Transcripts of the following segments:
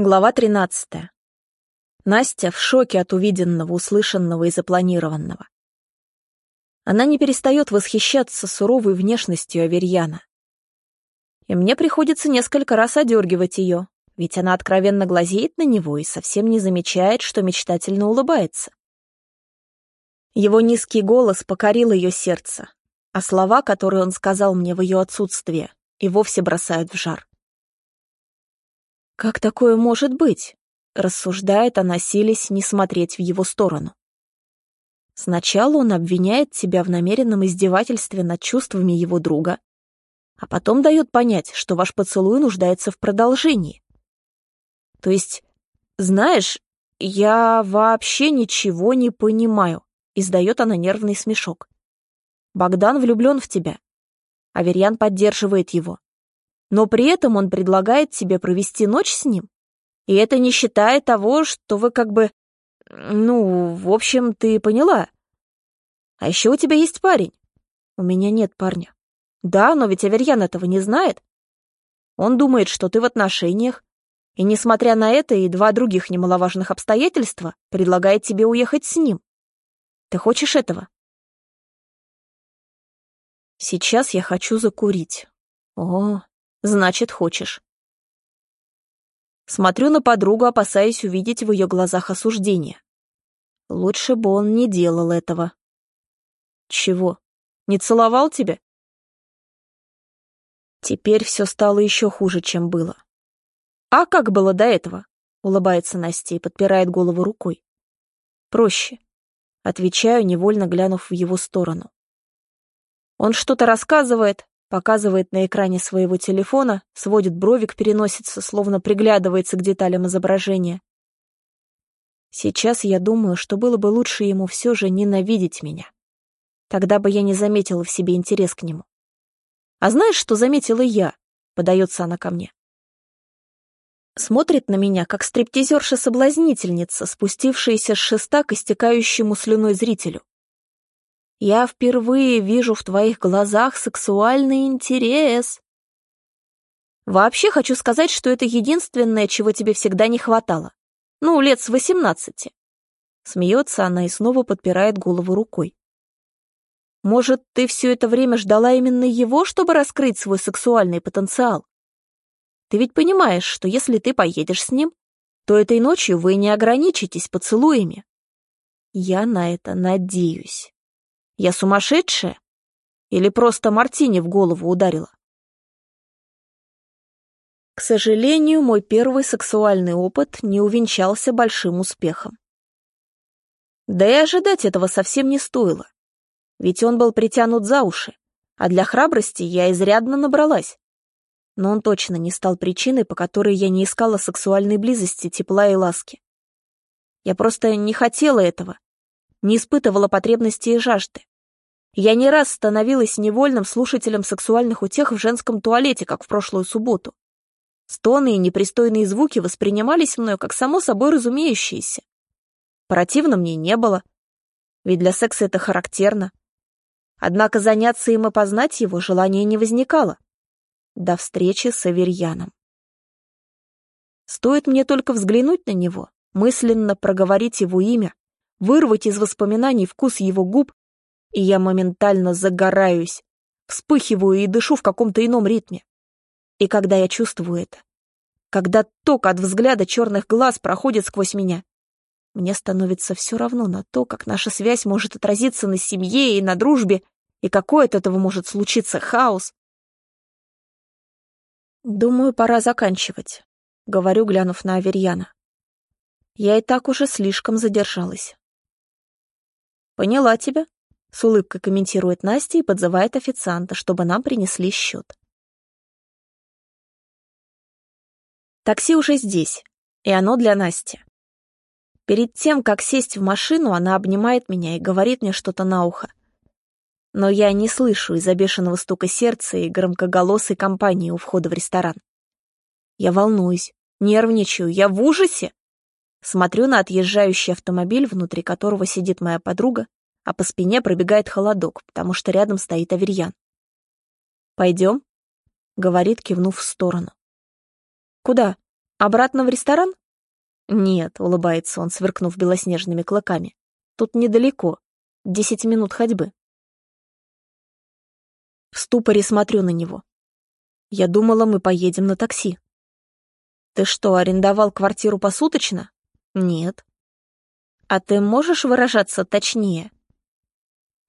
Глава 13. Настя в шоке от увиденного, услышанного и запланированного. Она не перестает восхищаться суровой внешностью Аверьяна. И мне приходится несколько раз одергивать ее, ведь она откровенно глазеет на него и совсем не замечает, что мечтательно улыбается. Его низкий голос покорил ее сердце, а слова, которые он сказал мне в ее отсутствие, и вовсе бросают в жар. «Как такое может быть?» — рассуждает она, силясь не смотреть в его сторону. Сначала он обвиняет тебя в намеренном издевательстве над чувствами его друга, а потом дает понять, что ваш поцелуй нуждается в продолжении. То есть, знаешь, я вообще ничего не понимаю, издает она нервный смешок. Богдан влюблен в тебя. Аверьян поддерживает его но при этом он предлагает тебе провести ночь с ним. И это не считая того, что вы как бы... Ну, в общем, ты поняла. А еще у тебя есть парень. У меня нет парня. Да, но ведь Аверьян этого не знает. Он думает, что ты в отношениях, и, несмотря на это и два других немаловажных обстоятельства, предлагает тебе уехать с ним. Ты хочешь этого? Сейчас я хочу закурить. О, Значит, хочешь. Смотрю на подругу, опасаясь увидеть в ее глазах осуждение. Лучше бы он не делал этого. Чего? Не целовал тебя? Теперь все стало еще хуже, чем было. А как было до этого? Улыбается Настя и подпирает голову рукой. Проще. Отвечаю, невольно глянув в его сторону. Он что-то рассказывает, показывает на экране своего телефона, сводит бровик переносится, словно приглядывается к деталям изображения. Сейчас я думаю, что было бы лучше ему все же ненавидеть меня. Тогда бы я не заметила в себе интерес к нему. А знаешь, что заметила я? Подается она ко мне. Смотрит на меня, как стриптизерша-соблазнительница, спустившаяся с шеста к истекающему слюной зрителю. Я впервые вижу в твоих глазах сексуальный интерес. Вообще хочу сказать, что это единственное, чего тебе всегда не хватало. Ну, лет с восемнадцати. Смеется она и снова подпирает голову рукой. Может, ты все это время ждала именно его, чтобы раскрыть свой сексуальный потенциал? Ты ведь понимаешь, что если ты поедешь с ним, то этой ночью вы не ограничитесь поцелуями. Я на это надеюсь. Я сумасшедшая? Или просто Мартине в голову ударила? К сожалению, мой первый сексуальный опыт не увенчался большим успехом. Да и ожидать этого совсем не стоило, ведь он был притянут за уши, а для храбрости я изрядно набралась. Но он точно не стал причиной, по которой я не искала сексуальной близости, тепла и ласки. Я просто не хотела этого, не испытывала потребности и жажды. Я не раз становилась невольным слушателем сексуальных утех в женском туалете, как в прошлую субботу. Стоны и непристойные звуки воспринимались мною как само собой разумеющиеся. Противно мне не было, ведь для секса это характерно. Однако заняться им и познать его желания не возникало. До встречи с Аверьяном. Стоит мне только взглянуть на него, мысленно проговорить его имя, вырвать из воспоминаний вкус его губ, и я моментально загораюсь, вспыхиваю и дышу в каком-то ином ритме. И когда я чувствую это, когда ток от взгляда черных глаз проходит сквозь меня, мне становится все равно на то, как наша связь может отразиться на семье и на дружбе, и какой от этого может случиться хаос. Думаю, пора заканчивать, говорю, глянув на Аверьяна. Я и так уже слишком задержалась. Поняла тебя, с улыбкой комментирует Настя и подзывает официанта, чтобы нам принесли счет. Такси уже здесь, и оно для Насти. Перед тем, как сесть в машину, она обнимает меня и говорит мне что-то на ухо. Но я не слышу из-за бешеного стука сердца и громкоголосой компании у входа в ресторан. Я волнуюсь, нервничаю, я в ужасе. Смотрю на отъезжающий автомобиль, внутри которого сидит моя подруга, а по спине пробегает холодок, потому что рядом стоит Аверьян. «Пойдем?» — говорит, кивнув в сторону. «Куда?» Обратно в ресторан? Нет, улыбается он, сверкнув белоснежными клыками. Тут недалеко, десять минут ходьбы. В ступоре смотрю на него. Я думала, мы поедем на такси. Ты что, арендовал квартиру посуточно? Нет. А ты можешь выражаться точнее?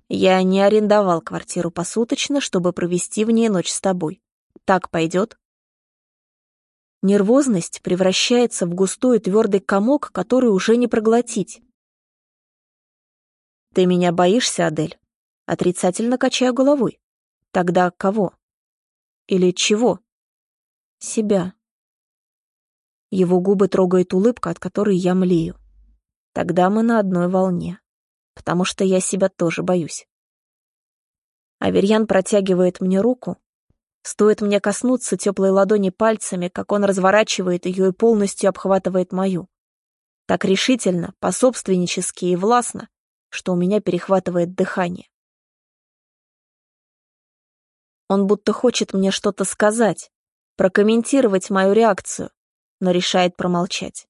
Я не арендовал квартиру посуточно, чтобы провести в ней ночь с тобой. Так пойдет? Нервозность превращается в густой твердый комок, который уже не проглотить. Ты меня боишься, Адель? Отрицательно качаю головой. Тогда кого? Или чего? Себя. Его губы трогает улыбка, от которой я млею. Тогда мы на одной волне, потому что я себя тоже боюсь. Аверьян протягивает мне руку. Стоит мне коснуться теплой ладони пальцами, как он разворачивает ее и полностью обхватывает мою. Так решительно, пособственнически и властно, что у меня перехватывает дыхание. Он будто хочет мне что-то сказать, прокомментировать мою реакцию, но решает промолчать.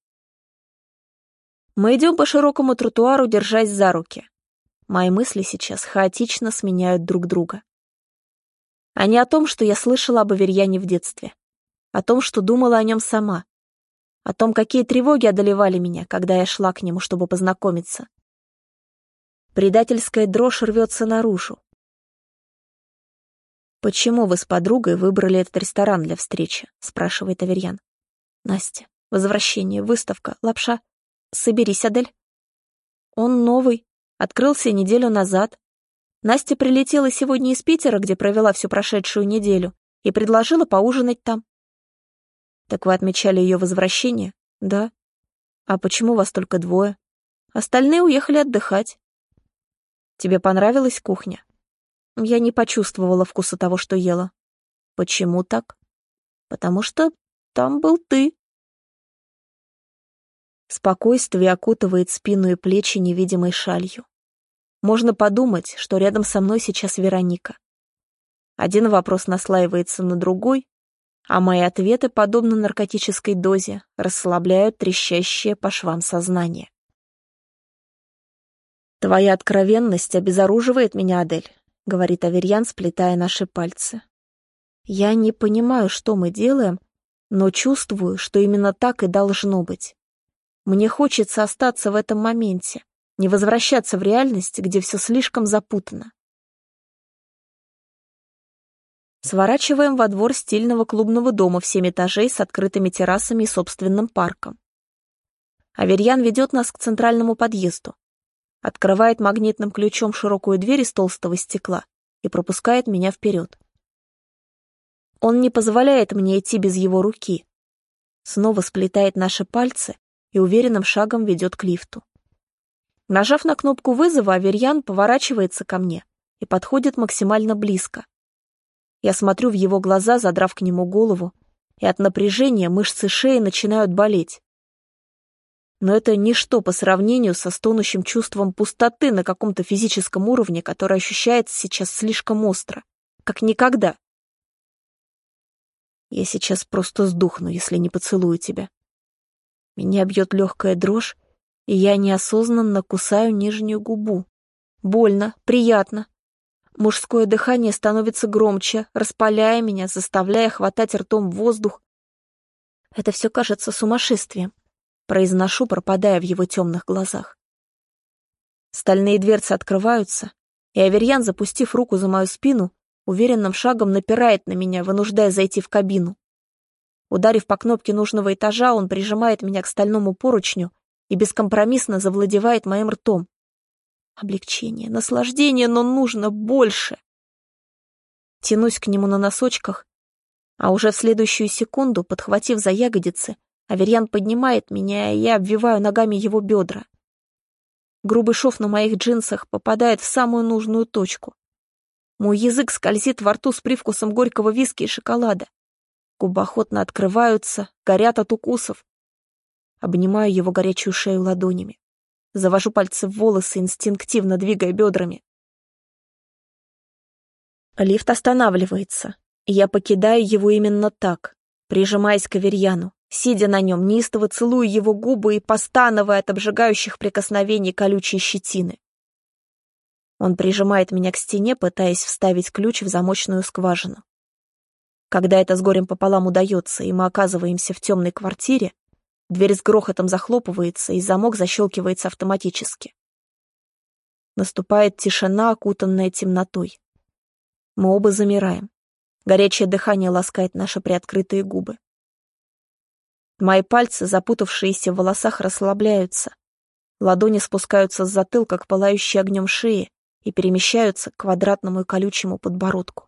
Мы идем по широкому тротуару, держась за руки. Мои мысли сейчас хаотично сменяют друг друга. А не о том, что я слышала об Аверьяне в детстве. О том, что думала о нем сама. О том, какие тревоги одолевали меня, когда я шла к нему, чтобы познакомиться. Предательская дрожь рвется наружу. «Почему вы с подругой выбрали этот ресторан для встречи?» — спрашивает Аверьян. «Настя, возвращение, выставка, лапша. Соберись, Адель». «Он новый, открылся неделю назад. Настя прилетела сегодня из Питера, где провела всю прошедшую неделю, и предложила поужинать там». «Так вы отмечали ее возвращение?» «Да». «А почему вас только двое?» «Остальные уехали отдыхать». «Тебе понравилась кухня?» Я не почувствовала вкуса того, что ела. Почему так? Потому что там был ты. Спокойствие окутывает спину и плечи невидимой шалью. Можно подумать, что рядом со мной сейчас Вероника. Один вопрос наслаивается на другой, а мои ответы, подобно наркотической дозе, расслабляют трещащее по швам сознание. Твоя откровенность обезоруживает меня, Адель говорит Аверьян, сплетая наши пальцы. Я не понимаю, что мы делаем, но чувствую, что именно так и должно быть. Мне хочется остаться в этом моменте, не возвращаться в реальность, где все слишком запутано. Сворачиваем во двор стильного клубного дома в семь этажей с открытыми террасами и собственным парком. Аверьян ведет нас к центральному подъезду открывает магнитным ключом широкую дверь из толстого стекла и пропускает меня вперед. Он не позволяет мне идти без его руки. Снова сплетает наши пальцы и уверенным шагом ведет к лифту. Нажав на кнопку вызова, Аверьян поворачивается ко мне и подходит максимально близко. Я смотрю в его глаза, задрав к нему голову, и от напряжения мышцы шеи начинают болеть но это ничто по сравнению со стонущим чувством пустоты на каком-то физическом уровне, которое ощущается сейчас слишком остро, как никогда. Я сейчас просто сдохну, если не поцелую тебя. Меня бьет легкая дрожь, и я неосознанно кусаю нижнюю губу. Больно, приятно. Мужское дыхание становится громче, распаляя меня, заставляя хватать ртом воздух. Это все кажется сумасшествием произношу, пропадая в его темных глазах. Стальные дверцы открываются, и Аверьян, запустив руку за мою спину, уверенным шагом напирает на меня, вынуждая зайти в кабину. Ударив по кнопке нужного этажа, он прижимает меня к стальному поручню и бескомпромиссно завладевает моим ртом. Облегчение, наслаждение, но нужно больше. Тянусь к нему на носочках, а уже в следующую секунду, подхватив за ягодицы, Аверьян поднимает меня, и я обвиваю ногами его бедра. Грубый шов на моих джинсах попадает в самую нужную точку. Мой язык скользит во рту с привкусом горького виски и шоколада. Губы охотно открываются, горят от укусов. Обнимаю его горячую шею ладонями. Завожу пальцы в волосы, инстинктивно двигая бедрами. Лифт останавливается, я покидаю его именно так, прижимаясь к Аверьяну Сидя на нем, неистово целую его губы и постановая от обжигающих прикосновений колючей щетины. Он прижимает меня к стене, пытаясь вставить ключ в замочную скважину. Когда это с горем пополам удается, и мы оказываемся в темной квартире, дверь с грохотом захлопывается, и замок защелкивается автоматически. Наступает тишина, окутанная темнотой. Мы оба замираем. Горячее дыхание ласкает наши приоткрытые губы. Мои пальцы, запутавшиеся в волосах, расслабляются. Ладони спускаются с затылка к пылающей огнем шее и перемещаются к квадратному и колючему подбородку.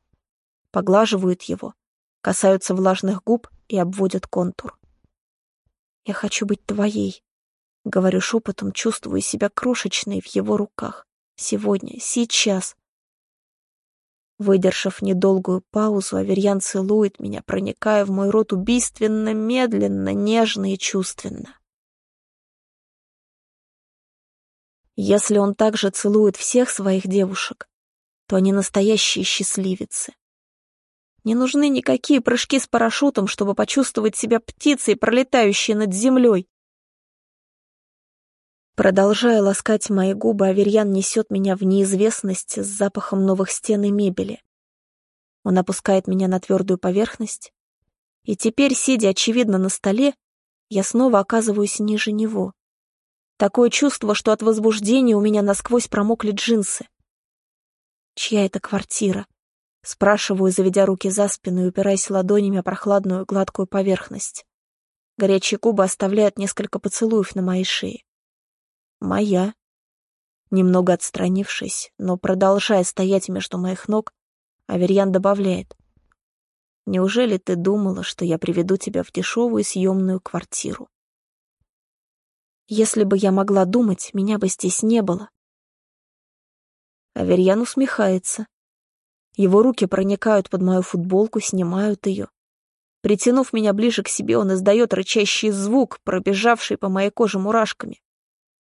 Поглаживают его, касаются влажных губ и обводят контур. «Я хочу быть твоей», — говорю шепотом, чувствую себя крошечной в его руках. Сегодня, сейчас. Выдержав недолгую паузу, Аверьян целует меня, проникая в мой рот убийственно, медленно, нежно и чувственно. Если он также целует всех своих девушек, то они настоящие счастливицы. Не нужны никакие прыжки с парашютом, чтобы почувствовать себя птицей, пролетающей над землей. Продолжая ласкать мои губы, Аверьян несет меня в неизвестность с запахом новых стен и мебели. Он опускает меня на твердую поверхность, и теперь, сидя, очевидно, на столе, я снова оказываюсь ниже него. Такое чувство, что от возбуждения у меня насквозь промокли джинсы. Чья это квартира? Спрашиваю, заведя руки за спину и упираясь ладонями о прохладную гладкую поверхность. Горячие губы оставляют несколько поцелуев на моей шее. Моя. Немного отстранившись, но продолжая стоять между моих ног, Аверьян добавляет. «Неужели ты думала, что я приведу тебя в дешевую съемную квартиру?» «Если бы я могла думать, меня бы здесь не было». Аверьян усмехается. Его руки проникают под мою футболку, снимают ее. Притянув меня ближе к себе, он издает рычащий звук, пробежавший по моей коже мурашками.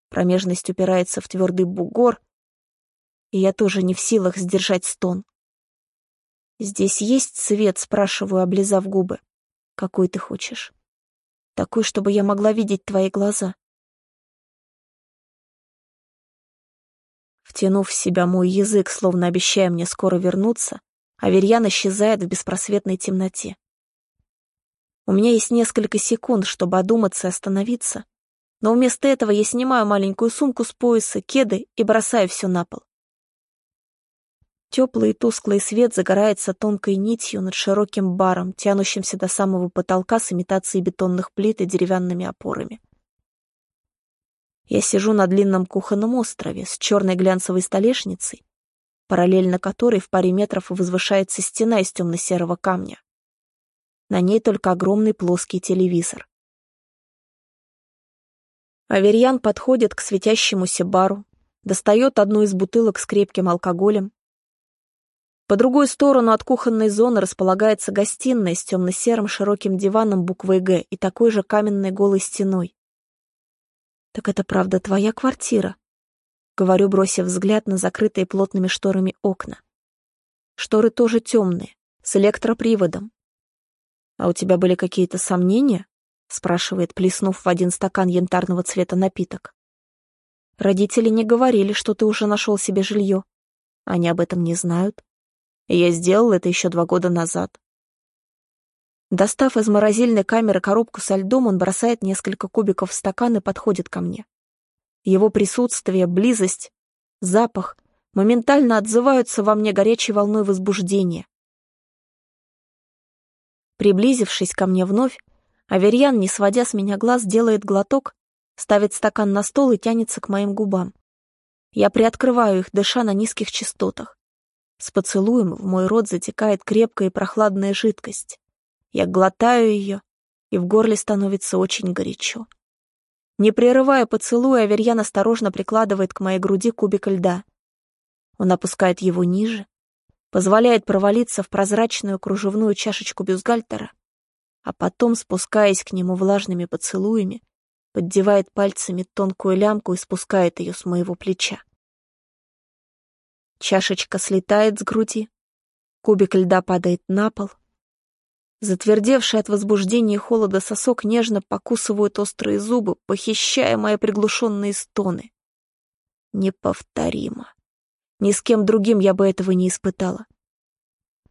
Промежность упирается в твердый бугор, и я тоже не в силах сдержать стон. «Здесь есть свет?» — спрашиваю, облизав губы. «Какой ты хочешь?» «Такой, чтобы я могла видеть твои глаза». Втянув в себя мой язык, словно обещая мне скоро вернуться, Аверьян исчезает в беспросветной темноте. У меня есть несколько секунд, чтобы одуматься и остановиться, но вместо этого я снимаю маленькую сумку с пояса, кеды и бросаю все на пол. Теплый и тусклый свет загорается тонкой нитью над широким баром, тянущимся до самого потолка с имитацией бетонных плит и деревянными опорами. Я сижу на длинном кухонном острове с черной глянцевой столешницей, параллельно которой в паре метров возвышается стена из темно-серого камня. На ней только огромный плоский телевизор. Аверьян подходит к светящемуся бару, достает одну из бутылок с крепким алкоголем. По другую сторону от кухонной зоны располагается гостиная с темно-серым широким диваном буквой «Г» и такой же каменной голой стеной. «Так это правда твоя квартира?» — говорю, бросив взгляд на закрытые плотными шторами окна. Шторы тоже темные, с электроприводом. «А у тебя были какие-то сомнения?» спрашивает, плеснув в один стакан янтарного цвета напиток. Родители не говорили, что ты уже нашел себе жилье. Они об этом не знают. Я сделал это еще два года назад. Достав из морозильной камеры коробку со льдом, он бросает несколько кубиков в стакан и подходит ко мне. Его присутствие, близость, запах моментально отзываются во мне горячей волной возбуждения. Приблизившись ко мне вновь, Аверьян, не сводя с меня глаз, делает глоток, ставит стакан на стол и тянется к моим губам. Я приоткрываю их, дыша на низких частотах. С поцелуем в мой рот затекает крепкая и прохладная жидкость. Я глотаю ее, и в горле становится очень горячо. Не прерывая поцелуя, Аверьян осторожно прикладывает к моей груди кубик льда. Он опускает его ниже, позволяет провалиться в прозрачную кружевную чашечку бюстгальтера а потом, спускаясь к нему влажными поцелуями, поддевает пальцами тонкую лямку и спускает ее с моего плеча. Чашечка слетает с груди, кубик льда падает на пол. Затвердевший от возбуждения и холода сосок нежно покусывают острые зубы, похищая мои приглушенные стоны. Неповторимо. Ни с кем другим я бы этого не испытала.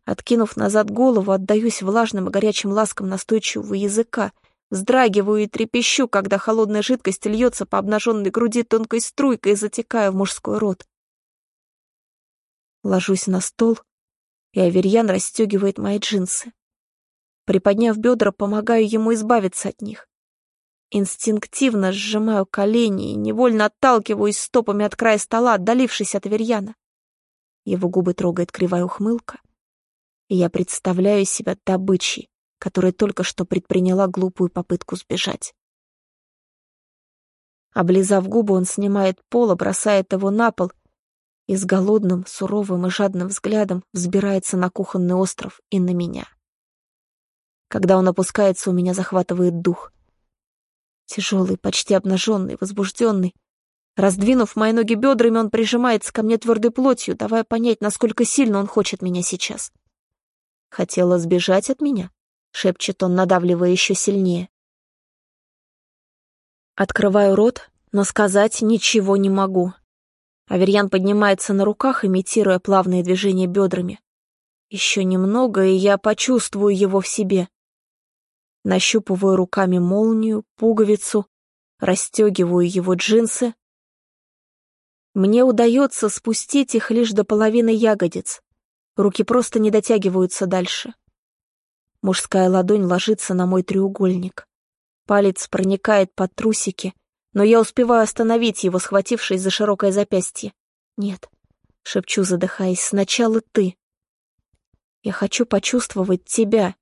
Откинув назад голову, отдаюсь влажным и горячим ласкам настойчивого языка, вздрагиваю и трепещу, когда холодная жидкость льется по обнаженной груди тонкой струйкой, затекая в мужской рот. Ложусь на стол, и Аверьян расстегивает мои джинсы. Приподняв бедра, помогаю ему избавиться от них. Инстинктивно сжимаю колени и невольно отталкиваюсь стопами от края стола, отдалившись от Аверьяна. Его губы трогает кривая ухмылка, и я представляю себя добычей, которая только что предприняла глупую попытку сбежать. Облизав губы, он снимает пол, бросает его на пол и с голодным, суровым и жадным взглядом взбирается на кухонный остров и на меня. Когда он опускается, у меня захватывает дух. Тяжелый, почти обнаженный, возбужденный. Раздвинув мои ноги бедрами, он прижимается ко мне твердой плотью, давая понять, насколько сильно он хочет меня сейчас. «Хотела сбежать от меня?» — шепчет он, надавливая еще сильнее. Открываю рот, но сказать ничего не могу. Аверьян поднимается на руках, имитируя плавные движения бедрами. Еще немного, и я почувствую его в себе. Нащупываю руками молнию, пуговицу, расстегиваю его джинсы. Мне удается спустить их лишь до половины ягодиц. Руки просто не дотягиваются дальше. Мужская ладонь ложится на мой треугольник. Палец проникает под трусики, но я успеваю остановить его, схватившись за широкое запястье. «Нет», — шепчу, задыхаясь, — «сначала ты». «Я хочу почувствовать тебя».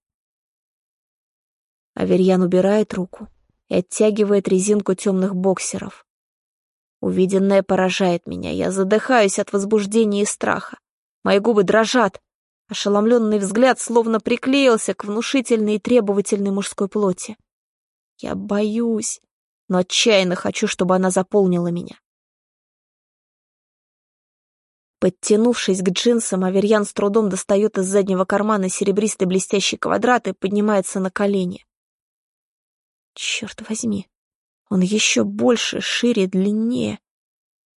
Аверьян убирает руку и оттягивает резинку темных боксеров. Увиденное поражает меня, я задыхаюсь от возбуждения и страха. Мои губы дрожат, ошеломленный взгляд словно приклеился к внушительной и требовательной мужской плоти. Я боюсь, но отчаянно хочу, чтобы она заполнила меня. Подтянувшись к джинсам, Аверьян с трудом достает из заднего кармана серебристый блестящий квадрат и поднимается на колени. Черт возьми, он еще больше, шире, длиннее.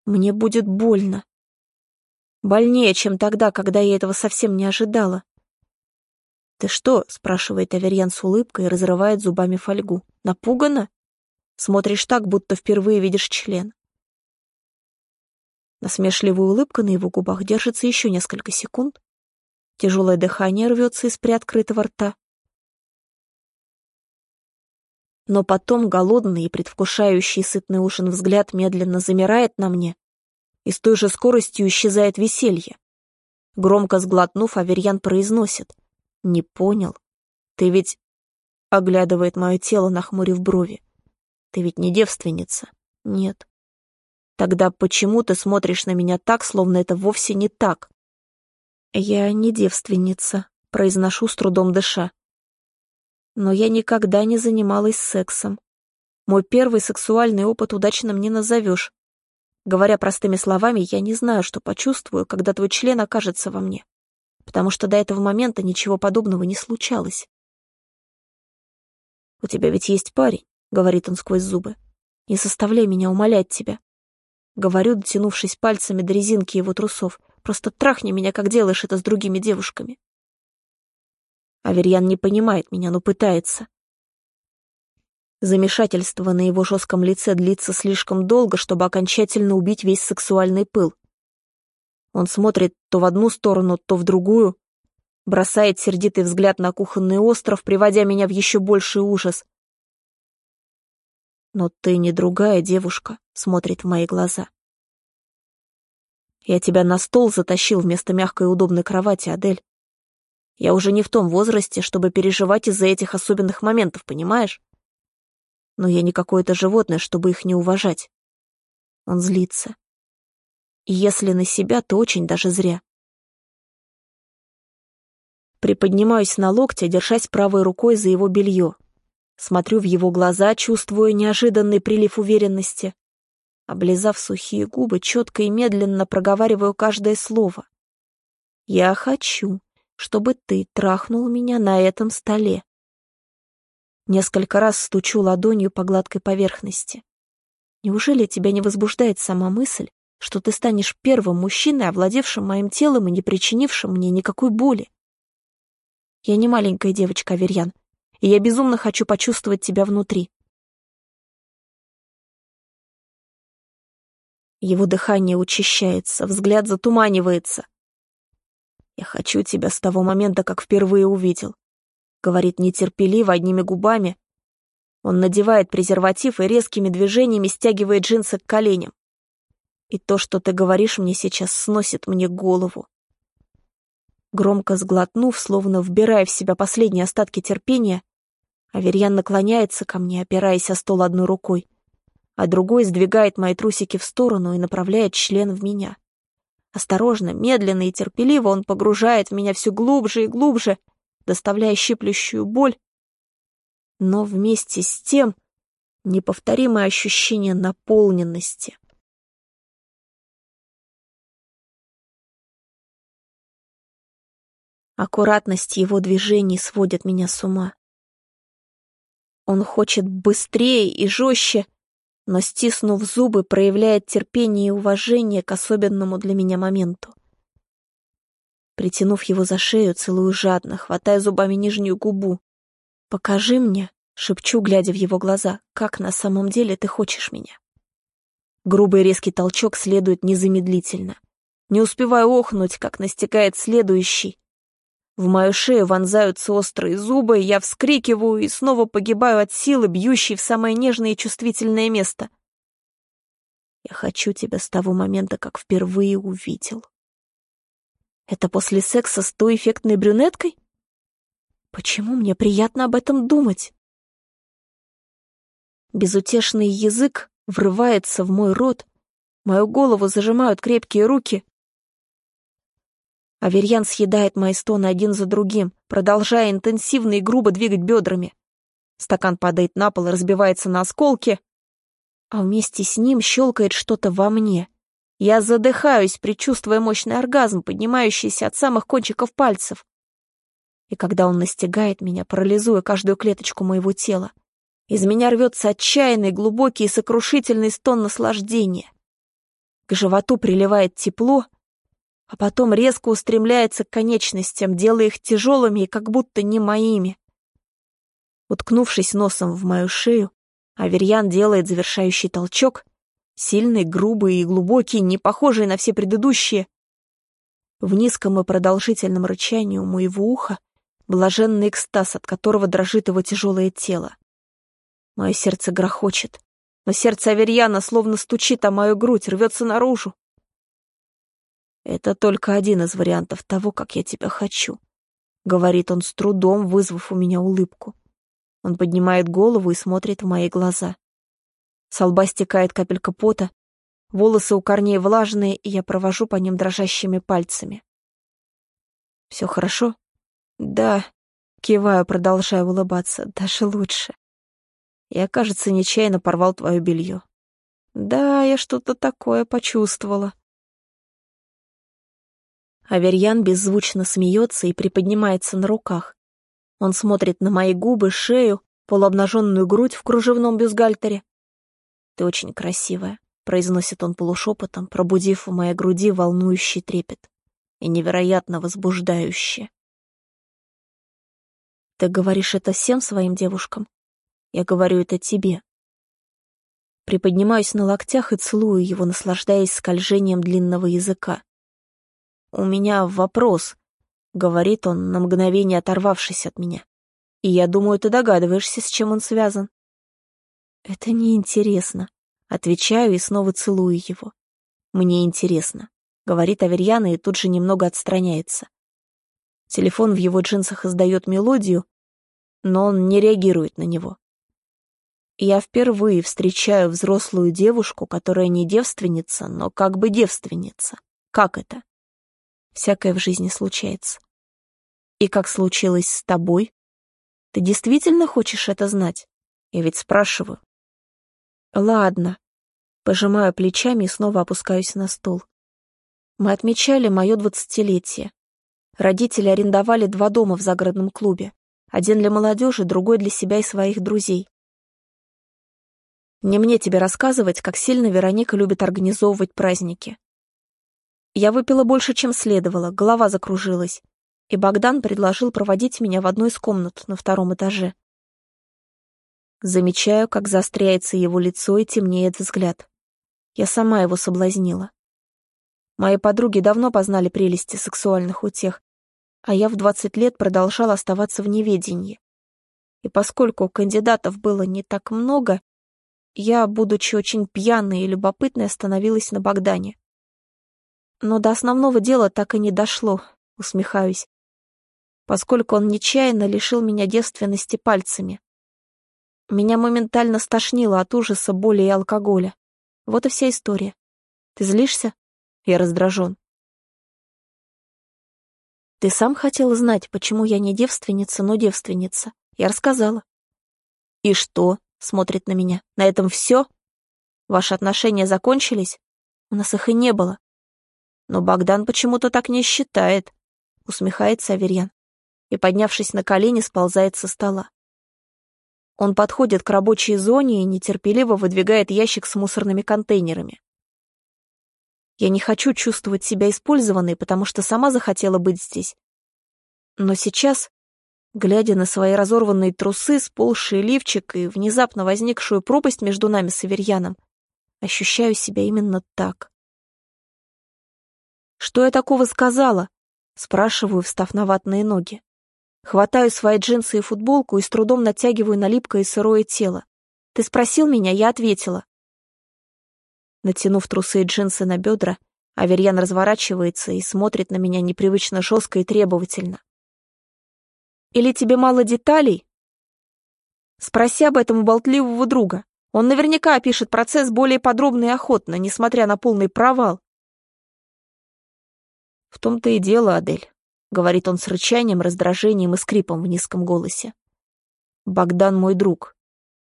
Мне будет больно. Больнее, чем тогда, когда я этого совсем не ожидала. «Ты что?» — спрашивает Аверьян с улыбкой и разрывает зубами фольгу. «Напугана?» Смотришь так, будто впервые видишь член. Насмешливая улыбка на его губах держится еще несколько секунд. Тяжелое дыхание рвется из приоткрытого рта. Но потом голодный и предвкушающий сытный ужин взгляд медленно замирает на мне, и с той же скоростью исчезает веселье. Громко сглотнув, Аверьян произносит. «Не понял. Ты ведь...» Оглядывает мое тело, нахмурив брови. Ты ведь не девственница? Нет. Тогда почему ты смотришь на меня так, словно это вовсе не так? Я не девственница, произношу с трудом дыша. Но я никогда не занималась сексом. Мой первый сексуальный опыт удачным не назовешь. Говоря простыми словами, я не знаю, что почувствую, когда твой член окажется во мне, потому что до этого момента ничего подобного не случалось. У тебя ведь есть парень. — говорит он сквозь зубы. «Не составляй меня умолять тебя». Говорю, дотянувшись пальцами до резинки его трусов. «Просто трахни меня, как делаешь это с другими девушками». Аверьян не понимает меня, но пытается. Замешательство на его жестком лице длится слишком долго, чтобы окончательно убить весь сексуальный пыл. Он смотрит то в одну сторону, то в другую, бросает сердитый взгляд на кухонный остров, приводя меня в еще больший ужас, но ты не другая девушка, смотрит в мои глаза. Я тебя на стол затащил вместо мягкой и удобной кровати, Адель. Я уже не в том возрасте, чтобы переживать из-за этих особенных моментов, понимаешь? Но я не какое-то животное, чтобы их не уважать. Он злится. И если на себя, то очень даже зря. Приподнимаюсь на локте, держась правой рукой за его белье, Смотрю в его глаза, чувствую неожиданный прилив уверенности. Облизав сухие губы, четко и медленно проговариваю каждое слово. «Я хочу, чтобы ты трахнул меня на этом столе». Несколько раз стучу ладонью по гладкой поверхности. Неужели тебя не возбуждает сама мысль, что ты станешь первым мужчиной, овладевшим моим телом и не причинившим мне никакой боли? Я не маленькая девочка, Аверьян, и я безумно хочу почувствовать тебя внутри. Его дыхание учащается, взгляд затуманивается. «Я хочу тебя с того момента, как впервые увидел», — говорит нетерпеливо, одними губами. Он надевает презерватив и резкими движениями стягивает джинсы к коленям. И то, что ты говоришь мне сейчас, сносит мне голову. Громко сглотнув, словно вбирая в себя последние остатки терпения, Аверьян наклоняется ко мне, опираясь о стол одной рукой а другой сдвигает мои трусики в сторону и направляет член в меня. Осторожно, медленно и терпеливо он погружает в меня все глубже и глубже, доставляя щиплющую боль, но вместе с тем неповторимое ощущение наполненности. Аккуратность его движений сводит меня с ума. Он хочет быстрее и жестче, но, стиснув зубы, проявляет терпение и уважение к особенному для меня моменту. Притянув его за шею, целую жадно, хватая зубами нижнюю губу. «Покажи мне», — шепчу, глядя в его глаза, — «как на самом деле ты хочешь меня». Грубый резкий толчок следует незамедлительно. Не успеваю охнуть, как настигает следующий, в мою шею вонзаются острые зубы, я вскрикиваю и снова погибаю от силы, бьющей в самое нежное и чувствительное место. Я хочу тебя с того момента, как впервые увидел. Это после секса с той эффектной брюнеткой? Почему мне приятно об этом думать? Безутешный язык врывается в мой рот, мою голову зажимают крепкие руки, Аверьян съедает мои стоны один за другим, продолжая интенсивно и грубо двигать бедрами. Стакан падает на пол и разбивается на осколки, а вместе с ним щелкает что-то во мне. Я задыхаюсь, предчувствуя мощный оргазм, поднимающийся от самых кончиков пальцев. И когда он настигает меня, парализуя каждую клеточку моего тела, из меня рвется отчаянный, глубокий и сокрушительный стон наслаждения. К животу приливает тепло — а потом резко устремляется к конечностям, делая их тяжелыми и как будто не моими. Уткнувшись носом в мою шею, Аверьян делает завершающий толчок, сильный, грубый и глубокий, не похожий на все предыдущие. В низком и продолжительном рычании у моего уха блаженный экстаз, от которого дрожит его тяжелое тело. Мое сердце грохочет, но сердце Аверьяна словно стучит о мою грудь, рвется наружу. «Это только один из вариантов того, как я тебя хочу», — говорит он с трудом, вызвав у меня улыбку. Он поднимает голову и смотрит в мои глаза. С лба стекает капелька пота, волосы у корней влажные, и я провожу по ним дрожащими пальцами. «Все хорошо?» «Да», — киваю, продолжая улыбаться, — «даже лучше». Я, кажется, нечаянно порвал твое белье. Да, я что-то такое почувствовала. Аверьян беззвучно смеется и приподнимается на руках. Он смотрит на мои губы, шею, полуобнаженную грудь в кружевном бюстгальтере. «Ты очень красивая», — произносит он полушепотом, пробудив в моей груди волнующий трепет и невероятно возбуждающий. «Ты говоришь это всем своим девушкам?» «Я говорю это тебе». Приподнимаюсь на локтях и целую его, наслаждаясь скольжением длинного языка. «У меня вопрос», — говорит он, на мгновение оторвавшись от меня. «И я думаю, ты догадываешься, с чем он связан». «Это неинтересно», — отвечаю и снова целую его. «Мне интересно», — говорит Аверьяна и тут же немного отстраняется. Телефон в его джинсах издает мелодию, но он не реагирует на него. Я впервые встречаю взрослую девушку, которая не девственница, но как бы девственница. Как это? Всякое в жизни случается. И как случилось с тобой? Ты действительно хочешь это знать? Я ведь спрашиваю. Ладно. Пожимаю плечами и снова опускаюсь на стул. Мы отмечали мое двадцатилетие. Родители арендовали два дома в загородном клубе. Один для молодежи, другой для себя и своих друзей. Не мне тебе рассказывать, как сильно Вероника любит организовывать праздники. Я выпила больше, чем следовало, голова закружилась, и Богдан предложил проводить меня в одну из комнат на втором этаже. Замечаю, как заостряется его лицо и темнеет взгляд. Я сама его соблазнила. Мои подруги давно познали прелести сексуальных утех, а я в 20 лет продолжала оставаться в неведении. И поскольку кандидатов было не так много, я, будучи очень пьяной и любопытной, остановилась на Богдане. Но до основного дела так и не дошло, усмехаюсь, поскольку он нечаянно лишил меня девственности пальцами. Меня моментально стошнило от ужаса, боли и алкоголя. Вот и вся история. Ты злишься? Я раздражен. Ты сам хотел знать, почему я не девственница, но девственница. Я рассказала. И что? Смотрит на меня. На этом все? Ваши отношения закончились? У нас их и не было. Но Богдан почему-то так не считает. Усмехается Аверьян. И, поднявшись на колени, сползает со стола. Он подходит к рабочей зоне и нетерпеливо выдвигает ящик с мусорными контейнерами. Я не хочу чувствовать себя использованной, потому что сама захотела быть здесь. Но сейчас, глядя на свои разорванные трусы, сползший лифчик и внезапно возникшую пропасть между нами с Аверьяном, ощущаю себя именно так. «Что я такого сказала?» — спрашиваю, встав на ватные ноги. Хватаю свои джинсы и футболку и с трудом натягиваю на липкое и сырое тело. «Ты спросил меня, я ответила. Натянув трусы и джинсы на бедра, Аверьян разворачивается и смотрит на меня непривычно жестко и требовательно. «Или тебе мало деталей?» Спроси об этом у болтливого друга. Он наверняка опишет процесс более подробно и охотно, несмотря на полный провал. «В том-то и дело, Адель», — говорит он с рычанием, раздражением и скрипом в низком голосе. «Богдан мой друг.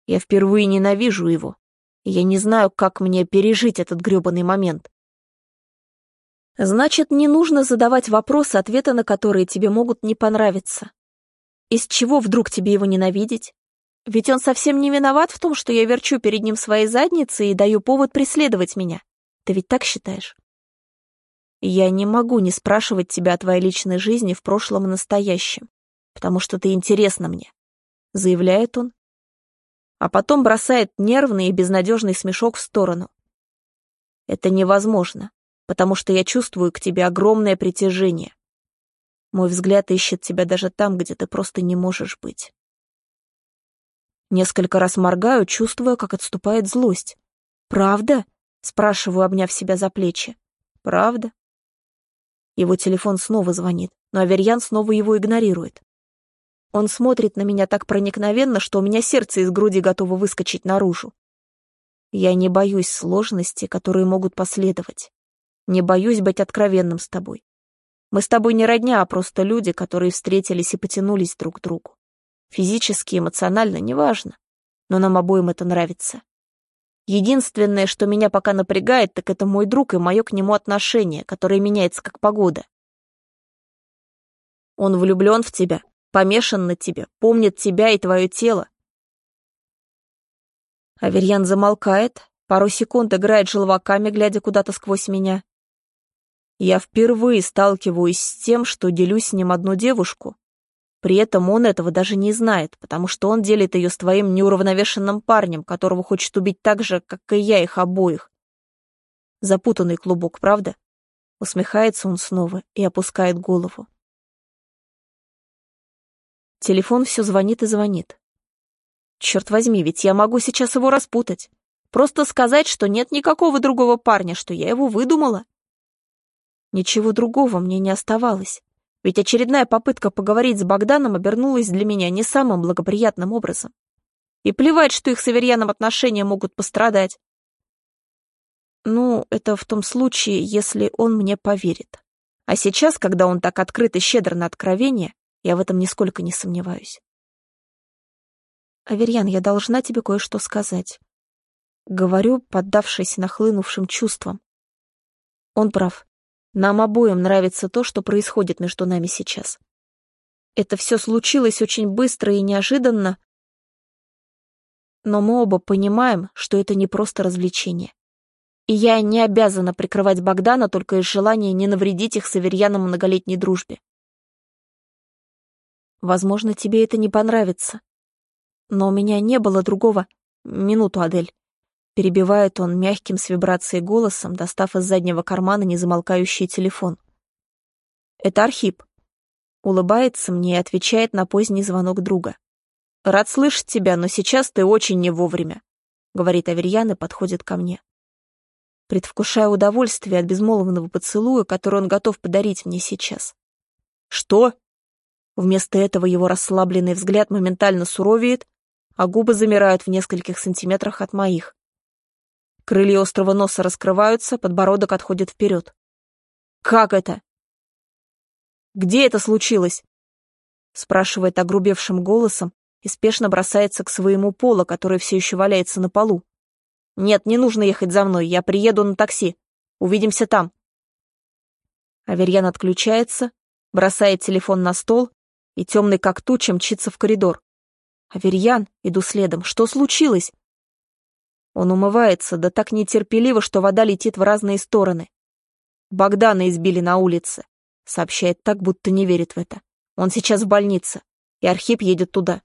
Я впервые ненавижу его я не знаю, как мне пережить этот грёбаный момент. Значит, не нужно задавать вопросы, ответы на которые тебе могут не понравиться. Из чего вдруг тебе его ненавидеть? Ведь он совсем не виноват в том, что я верчу перед ним своей задницей и даю повод преследовать меня. Ты ведь так считаешь? Я не могу не спрашивать тебя о твоей личной жизни в прошлом и настоящем, потому что ты интересна мне, заявляет он а потом бросает нервный и безнадежный смешок в сторону. Это невозможно, потому что я чувствую к тебе огромное притяжение. Мой взгляд ищет тебя даже там, где ты просто не можешь быть. Несколько раз моргаю, чувствуя, как отступает злость. «Правда?» — спрашиваю, обняв себя за плечи. «Правда?» Его телефон снова звонит, но Аверьян снова его игнорирует. Он смотрит на меня так проникновенно, что у меня сердце из груди готово выскочить наружу. Я не боюсь сложностей, которые могут последовать. Не боюсь быть откровенным с тобой. Мы с тобой не родня, а просто люди, которые встретились и потянулись друг к другу. Физически, эмоционально, неважно. Но нам обоим это нравится. Единственное, что меня пока напрягает, так это мой друг и мое к нему отношение, которое меняется как погода. Он влюблен в тебя, помешан на тебе, помнит тебя и твое тело. Аверьян замолкает, пару секунд играет желваками, глядя куда-то сквозь меня. Я впервые сталкиваюсь с тем, что делюсь с ним одну девушку. При этом он этого даже не знает, потому что он делит ее с твоим неуравновешенным парнем, которого хочет убить так же, как и я их обоих. Запутанный клубок, правда? Усмехается он снова и опускает голову. Телефон все звонит и звонит. Черт возьми, ведь я могу сейчас его распутать. Просто сказать, что нет никакого другого парня, что я его выдумала. Ничего другого мне не оставалось, ведь очередная попытка поговорить с Богданом обернулась для меня не самым благоприятным образом. И плевать, что их с Аверьяном отношения могут пострадать. Ну, это в том случае, если он мне поверит. А сейчас, когда он так открыт и щедр на откровение, я в этом нисколько не сомневаюсь. Аверьян, я должна тебе кое-что сказать. Говорю, поддавшись нахлынувшим чувствам. Он прав. Нам обоим нравится то, что происходит между нами сейчас. Это все случилось очень быстро и неожиданно, но мы оба понимаем, что это не просто развлечение. И я не обязана прикрывать Богдана только из желания не навредить их с многолетней дружбе. Возможно, тебе это не понравится. Но у меня не было другого... Минуту, Адель. Перебивает он мягким с вибрацией голосом, достав из заднего кармана незамолкающий телефон. Это Архип. Улыбается мне и отвечает на поздний звонок друга. «Рад слышать тебя, но сейчас ты очень не вовремя», — говорит Аверьян и подходит ко мне. Предвкушая удовольствие от безмолвного поцелуя, который он готов подарить мне сейчас. «Что?» Вместо этого его расслабленный взгляд моментально суровеет, а губы замирают в нескольких сантиметрах от моих. Крылья острого носа раскрываются, подбородок отходит вперед. «Как это?» «Где это случилось?» спрашивает огрубевшим голосом и спешно бросается к своему полу, который все еще валяется на полу. «Нет, не нужно ехать за мной, я приеду на такси. Увидимся там». Аверьян отключается, бросает телефон на стол и темный как туча мчится в коридор. Аверьян, иду следом. Что случилось? Он умывается, да так нетерпеливо, что вода летит в разные стороны. Богдана избили на улице. Сообщает так, будто не верит в это. Он сейчас в больнице, и Архип едет туда.